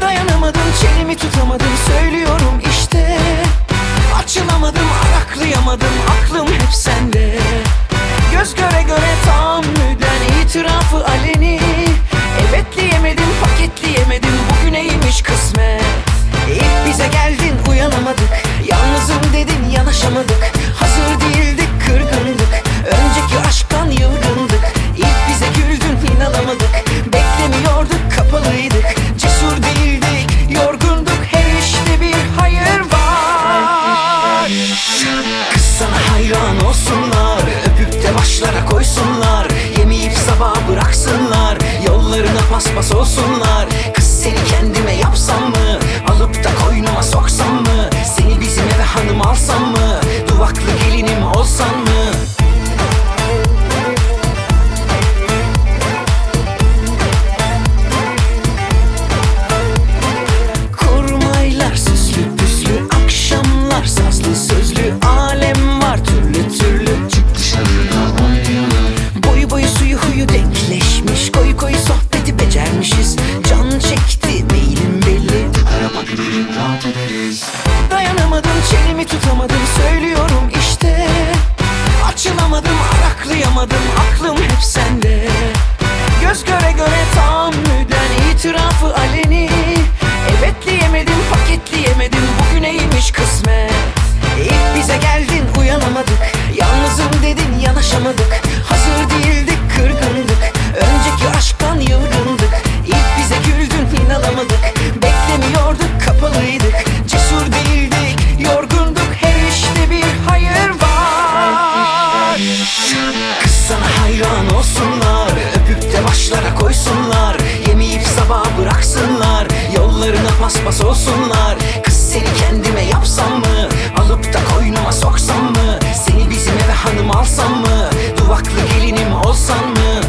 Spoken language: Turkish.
Dayanamadım çenemi tutamadım söylüyorum işte. Açılamadım araklayamadım aklım hep sende. Göz göre göre tahammüden itirafı aleni. Evet diyemedim paketleyemedim bugüneymiş kısmet? İlk bize geldin uyanamadık. Yalnızım dedin yanaşamadık basma sosunlar araklayamadım aklım hep sende. Göz göre göre tahammüden itirafı aleni. Evet diyemedim paketleyemedim bugüneymiş kısmet. İlk bize geldin uyanamadık. Yalnızım dedin yanaşamadık olsunlar. Kız seni kendime yapsam mı? Alıp da koynuma soksam mı? Seni bizim eve hanım alsam mı? Duvaklı gelinim olsan mı